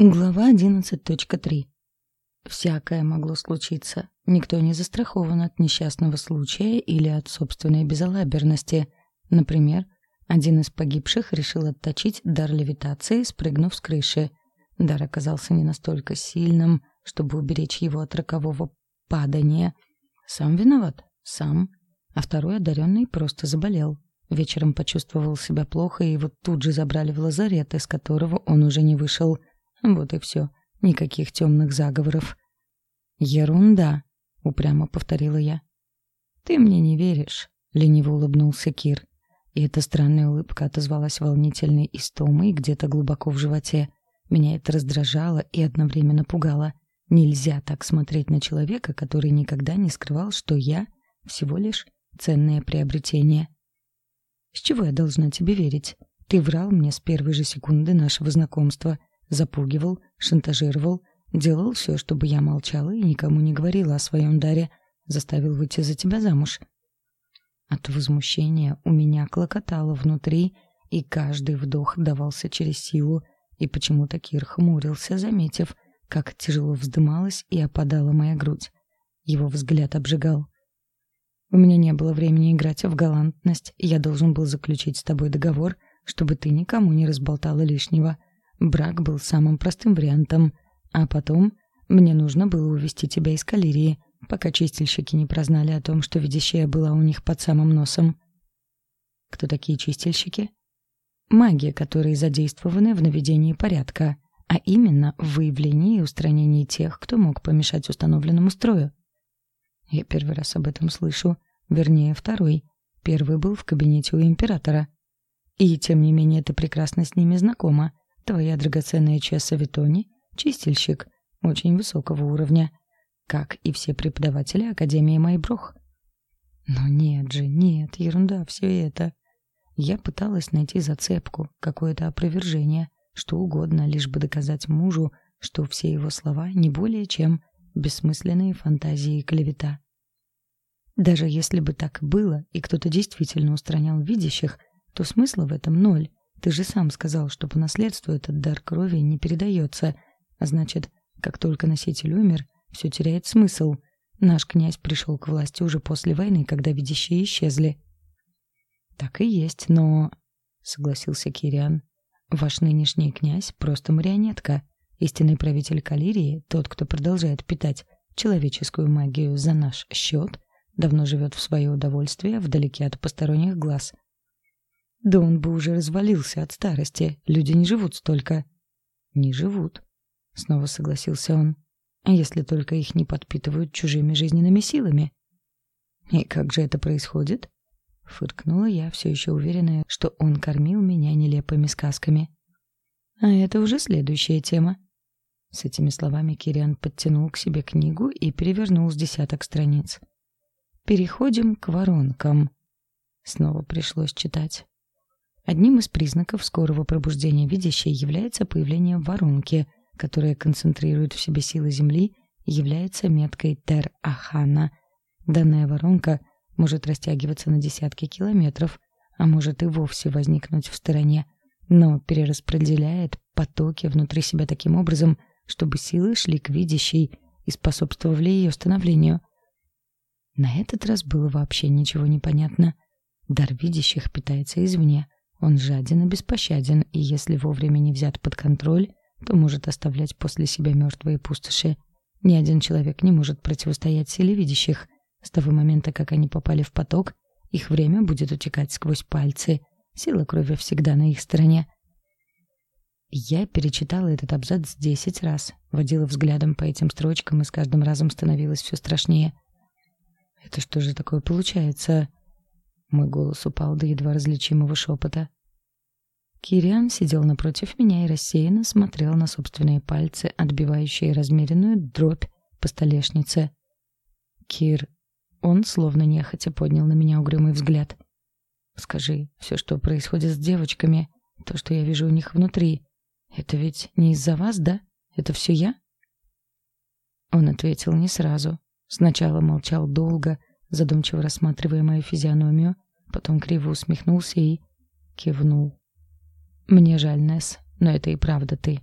Глава 11.3. Всякое могло случиться. Никто не застрахован от несчастного случая или от собственной безалаберности. Например, один из погибших решил отточить дар левитации, спрыгнув с крыши. Дар оказался не настолько сильным, чтобы уберечь его от рокового падания. Сам виноват? Сам. А второй одаренный просто заболел. Вечером почувствовал себя плохо, и его тут же забрали в лазарет, из которого он уже не вышел – вот и все. Никаких темных заговоров. Ерунда, упрямо повторила я. Ты мне не веришь, лениво улыбнулся Кир. И эта странная улыбка отозвалась волнительной истомой где-то глубоко в животе. Меня это раздражало и одновременно пугало. Нельзя так смотреть на человека, который никогда не скрывал, что я всего лишь ценное приобретение. С чего я должна тебе верить? Ты врал мне с первой же секунды нашего знакомства — запугивал, шантажировал, делал все, чтобы я молчала и никому не говорила о своем даре, заставил выйти за тебя замуж. От возмущения у меня клокотало внутри, и каждый вдох давался через силу, и почему-то Кир хмурился, заметив, как тяжело вздымалась и опадала моя грудь. Его взгляд обжигал. У меня не было времени играть в галантность, я должен был заключить с тобой договор, чтобы ты никому не разболтала лишнего. Брак был самым простым вариантом, а потом мне нужно было увести тебя из калерии, пока чистильщики не прознали о том, что видящая была у них под самым носом. Кто такие чистильщики? Маги, которые задействованы в наведении порядка, а именно в выявлении и устранении тех, кто мог помешать установленному строю. Я первый раз об этом слышу, вернее, второй. Первый был в кабинете у императора. И тем не менее ты прекрасно с ними знакома. Твоя драгоценная Чесса Витони — чистильщик очень высокого уровня, как и все преподаватели Академии Майброх. Но нет же, нет, ерунда все это. Я пыталась найти зацепку, какое-то опровержение, что угодно, лишь бы доказать мужу, что все его слова не более чем бессмысленные фантазии и клевета. Даже если бы так было, и кто-то действительно устранял видящих, то смысла в этом ноль. Ты же сам сказал, что по наследству этот дар крови не передается, а значит, как только носитель умер, все теряет смысл. Наш князь пришел к власти уже после войны, когда видящие исчезли. Так и есть, но согласился Кириан. Ваш нынешний князь просто марионетка. Истинный правитель Калирии, тот, кто продолжает питать человеческую магию за наш счет, давно живет в свое удовольствие вдалеке от посторонних глаз. Да он бы уже развалился от старости. Люди не живут столько. Не живут, снова согласился он. Если только их не подпитывают чужими жизненными силами? И как же это происходит? Фыркнула я, все еще уверенная, что он кормил меня нелепыми сказками. А это уже следующая тема. С этими словами Кириан подтянул к себе книгу и перевернул с десяток страниц. Переходим к воронкам. Снова пришлось читать. Одним из признаков скорого пробуждения видящей является появление воронки, которая концентрирует в себе силы Земли и является меткой Тер-Ахана. Данная воронка может растягиваться на десятки километров, а может и вовсе возникнуть в стороне, но перераспределяет потоки внутри себя таким образом, чтобы силы шли к видящей и способствовали ее становлению. На этот раз было вообще ничего не понятно. Дар видящих питается извне, он жаден и беспощаден, и если вовремя не взят под контроль, то может оставлять после себя мертвые пустоши. Ни один человек не может противостоять силе видящих. С того момента, как они попали в поток, их время будет утекать сквозь пальцы. Сила крови всегда на их стороне. Я перечитала этот абзац десять раз, водила взглядом по этим строчкам и с каждым разом становилось все страшнее. Это что же такое получается? Мой голос упал до едва различимого шепота. Кириан сидел напротив меня и рассеянно смотрел на собственные пальцы, отбивающие размеренную дробь по столешнице. Кир, он словно нехотя поднял на меня угрюмый взгляд. Скажи, все, что происходит с девочками, то, что я вижу у них внутри, это ведь не из-за вас, да? Это все я? Он ответил не сразу. Сначала молчал долго, задумчиво рассматривая мою физиономию, потом криво усмехнулся и кивнул. Мне жаль, Несс, но это и правда ты.